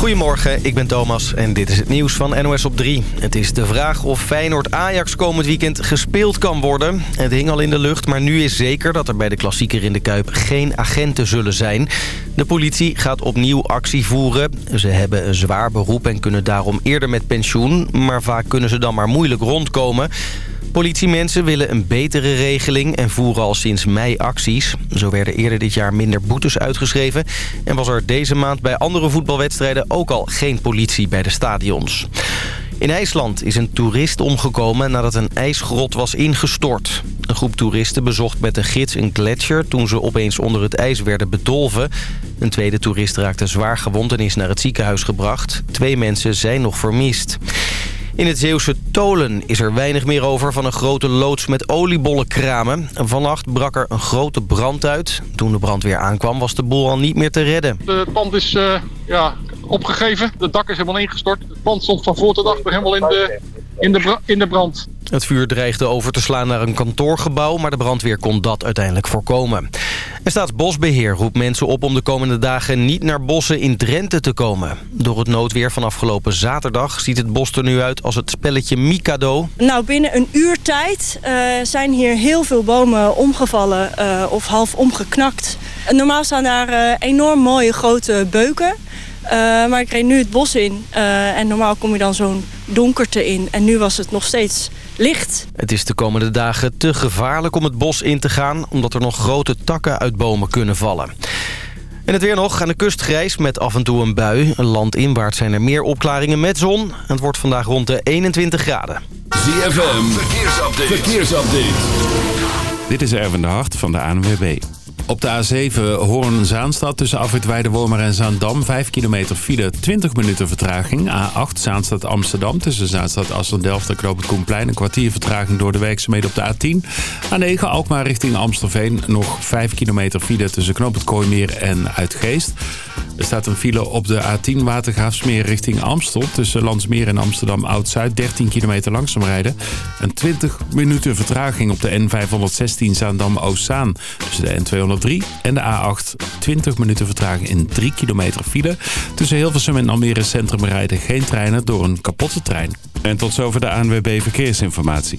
Goedemorgen, ik ben Thomas en dit is het nieuws van NOS op 3. Het is de vraag of Feyenoord-Ajax komend weekend gespeeld kan worden. Het hing al in de lucht, maar nu is zeker dat er bij de klassieker in de Kuip geen agenten zullen zijn. De politie gaat opnieuw actie voeren. Ze hebben een zwaar beroep en kunnen daarom eerder met pensioen. Maar vaak kunnen ze dan maar moeilijk rondkomen. Politiemensen willen een betere regeling en voeren al sinds mei acties. Zo werden eerder dit jaar minder boetes uitgeschreven... en was er deze maand bij andere voetbalwedstrijden ook al geen politie bij de stadions. In IJsland is een toerist omgekomen nadat een ijsgrot was ingestort. Een groep toeristen bezocht met een gids een gletsjer... toen ze opeens onder het ijs werden bedolven. Een tweede toerist raakte zwaar gewond en is naar het ziekenhuis gebracht. Twee mensen zijn nog vermist. In het Zeeuwse Tolen is er weinig meer over van een grote loods met oliebollenkramen. Vannacht brak er een grote brand uit. Toen de brandweer aankwam was de boel al niet meer te redden. Het pand is uh, ja, opgegeven, het dak is helemaal ingestort. Het pand stond van voor tot achter helemaal in de, in de, in de brand. Het vuur dreigde over te slaan naar een kantoorgebouw... maar de brandweer kon dat uiteindelijk voorkomen. En Staatsbosbeheer roept mensen op om de komende dagen... niet naar bossen in Drenthe te komen. Door het noodweer van afgelopen zaterdag... ziet het bos er nu uit als het spelletje Mikado. Nou, binnen een uur tijd uh, zijn hier heel veel bomen omgevallen... Uh, of half omgeknakt. Normaal staan daar uh, enorm mooie grote beuken... Maar ik reed nu het bos in en normaal kom je dan zo'n donkerte in. En nu was het nog steeds licht. Het is de komende dagen te gevaarlijk om het bos in te gaan... omdat er nog grote takken uit bomen kunnen vallen. En het weer nog aan de kust grijs met af en toe een bui. Landinwaarts zijn er meer opklaringen met zon. Het wordt vandaag rond de 21 graden. ZFM, verkeersupdate. verkeersupdate. Dit is Erwin de Hart van de ANWB. Op de A7 Hoorn-Zaanstad tussen Afrit Weidewormer en Zaandam. 5 kilometer file, 20 minuten vertraging. A8 Zaanstad-Amsterdam tussen Zaanstad-Assen-Delft en Knoop het Koenplein. Een kwartier vertraging door de werkzaamheden op de A10. A9 Alkmaar richting Amstelveen. Nog 5 kilometer file tussen Knoop het Kooimeer en Uitgeest. Er staat een file op de A10 Watergraafsmeer richting Amstel. Tussen Landsmeer en Amsterdam Oud-Zuid. 13 kilometer langzaam rijden. Een 20 minuten vertraging op de N516 Zaandam-Oostzaan. Tussen de N203 en de A8. 20 minuten vertraging in 3 kilometer file. Tussen Hilversum en Almere Centrum rijden geen treinen door een kapotte trein. En tot zover de ANWB Verkeersinformatie.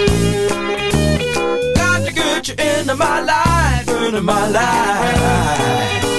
Got you into my life, into my life.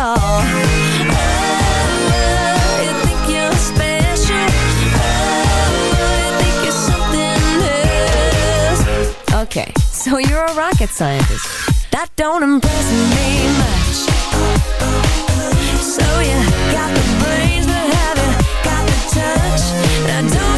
Oh, oh, okay, so you're a rocket scientist. That don't impress me much. So you got the brains, but have you got the touch? Now don't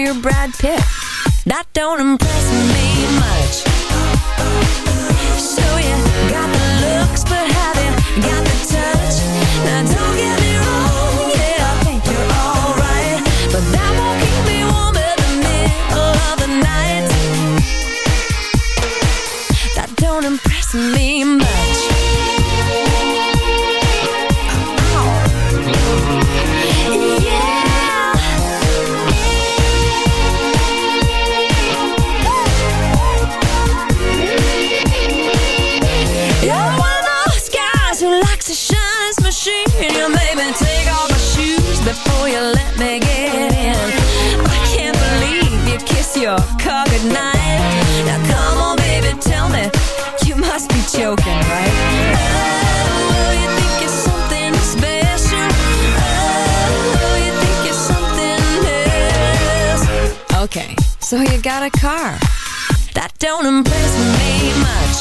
You're Brad Pitt. That don't impress me much. So you got the looks, but have you let me get in. I can't believe you kiss your car goodnight. Now come on, baby, tell me you must be joking, right? Oh, you think you're something special? Oh? Okay, so you got a car. That don't impress me much.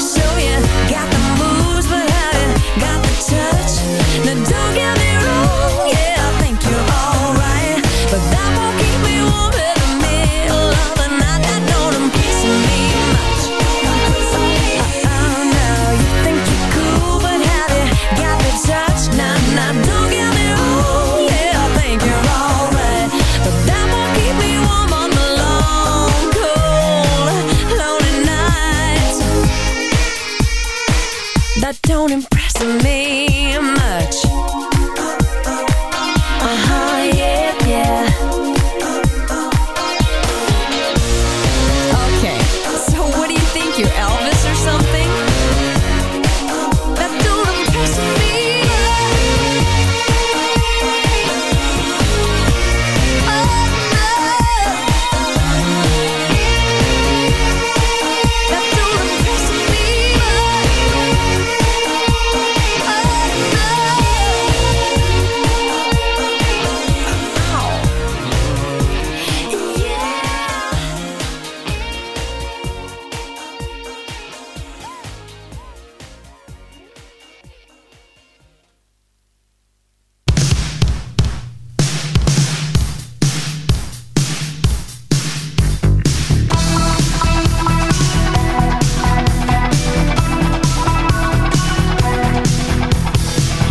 So you got the moves, but have you got the touch? Now don't get me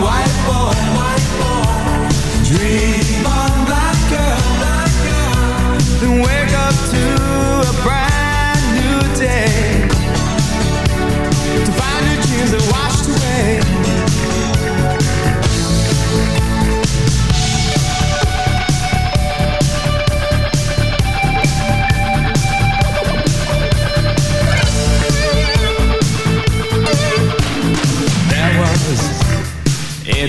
Dream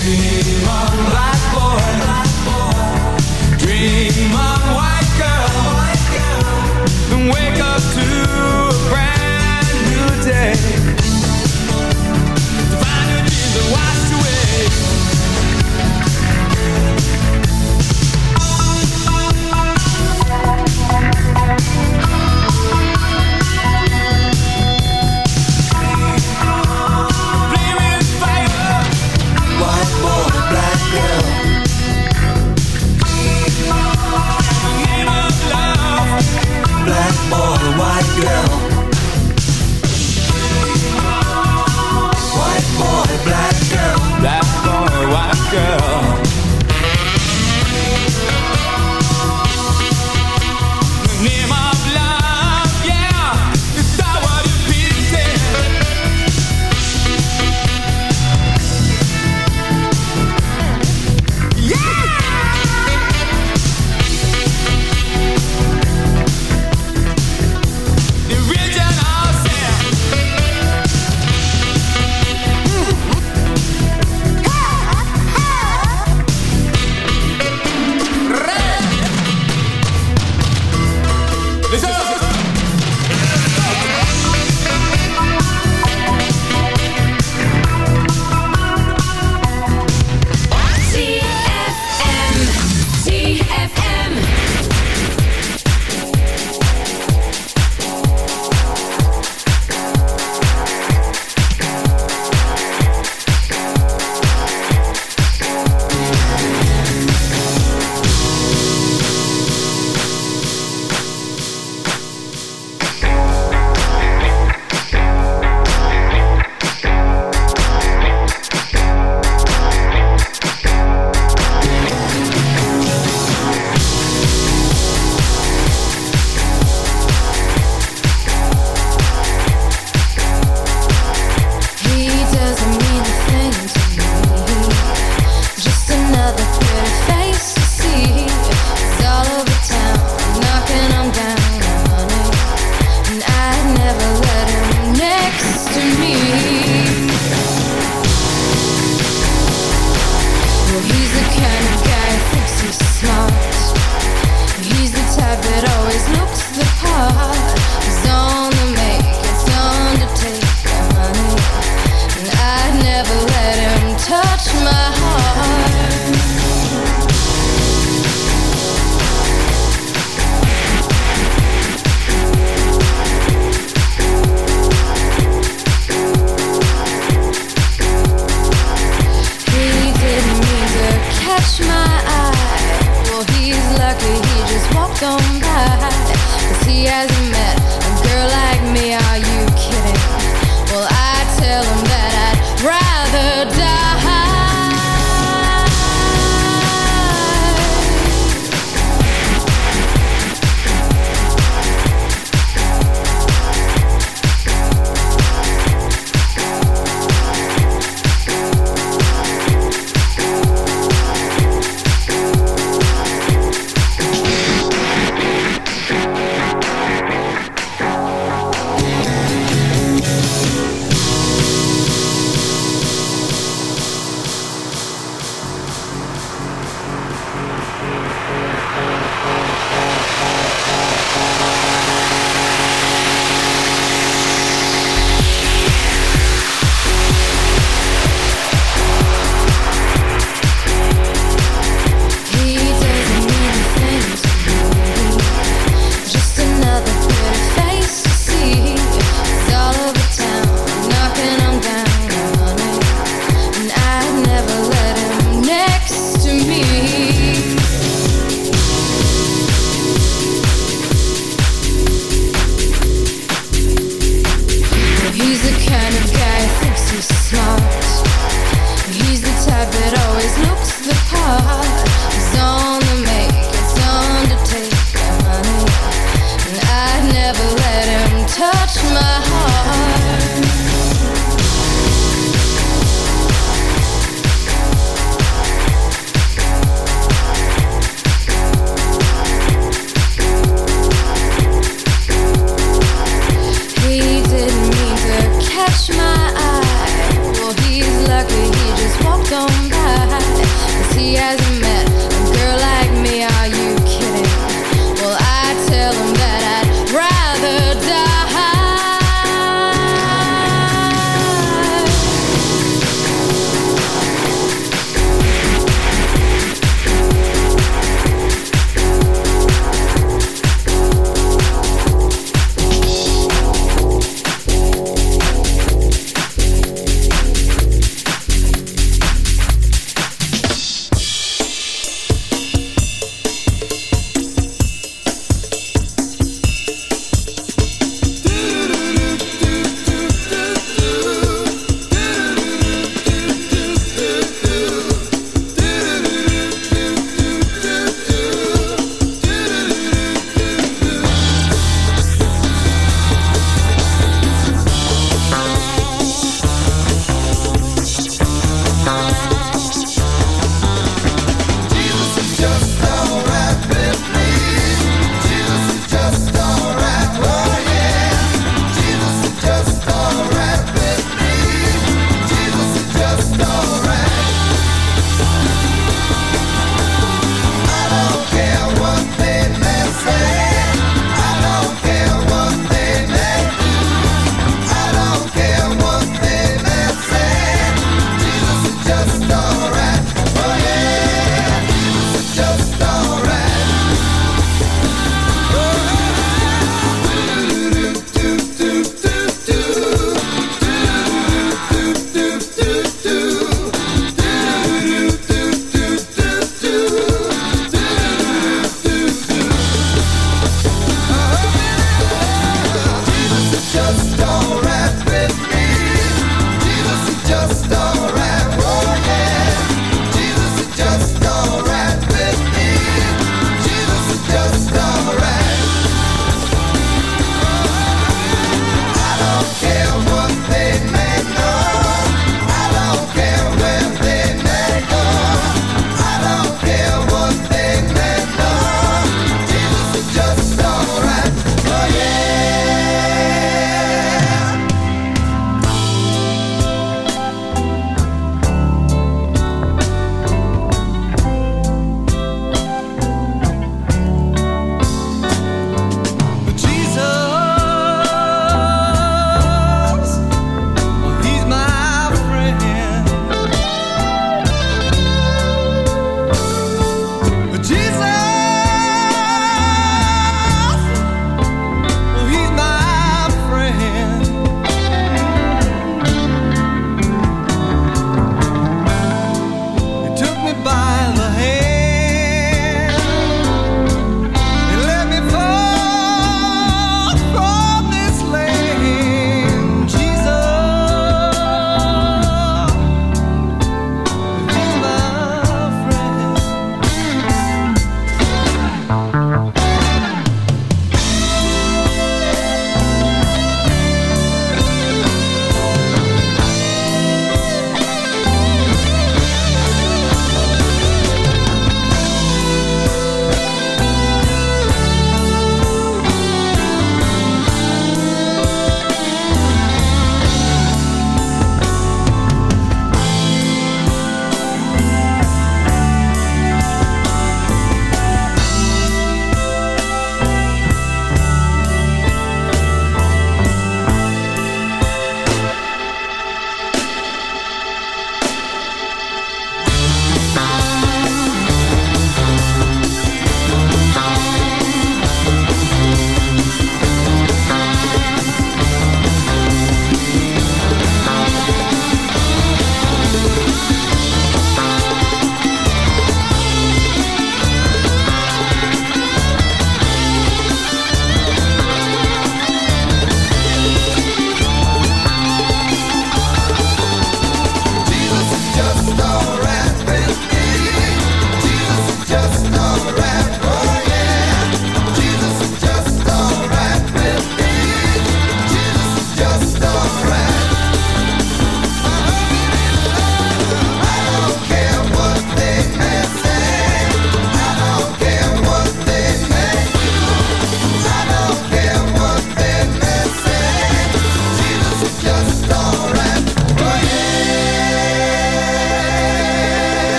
prima.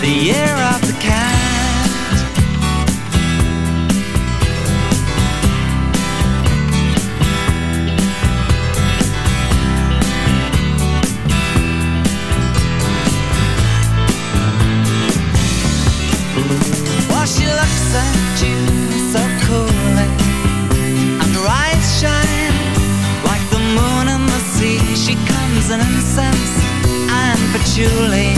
the year of the cat. While she looks at you so coolly, and her eyes shine like the moon and the sea. She comes in incense and patchouli.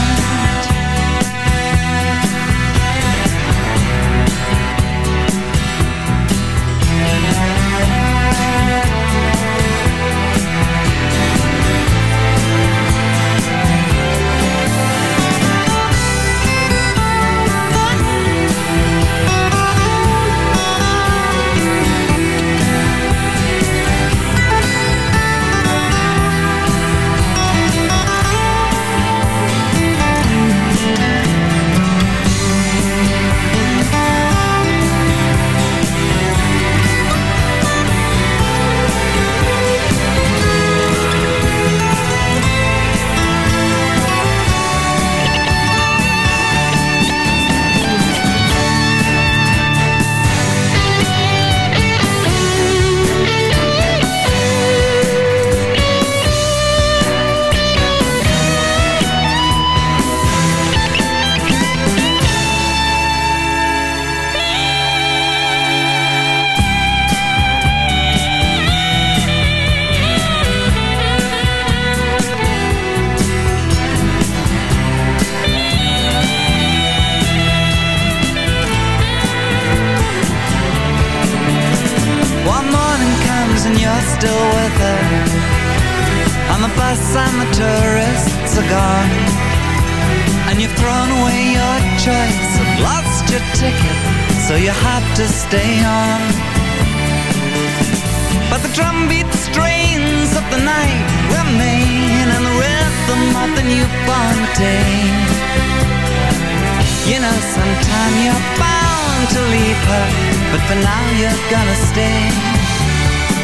Gonna stay.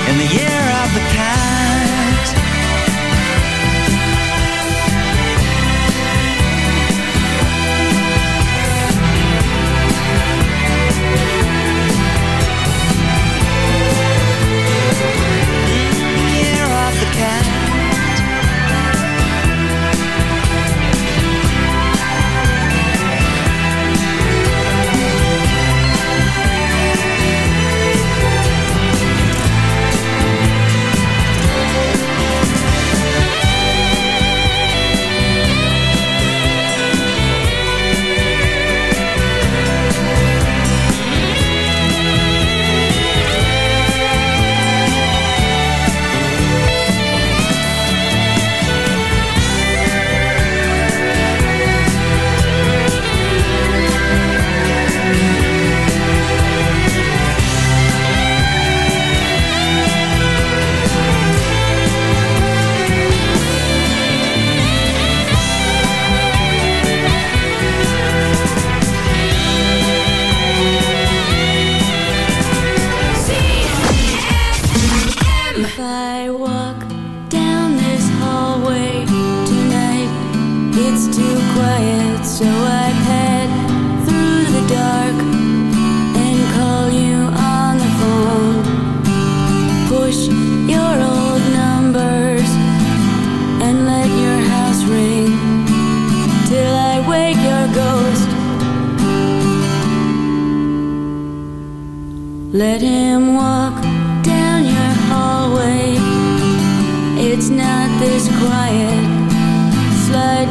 In the year of the cat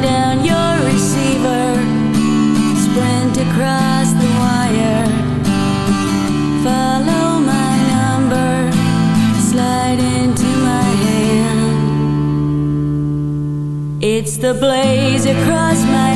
down your receiver, sprint across the wire, follow my number, slide into my hand. It's the blaze across my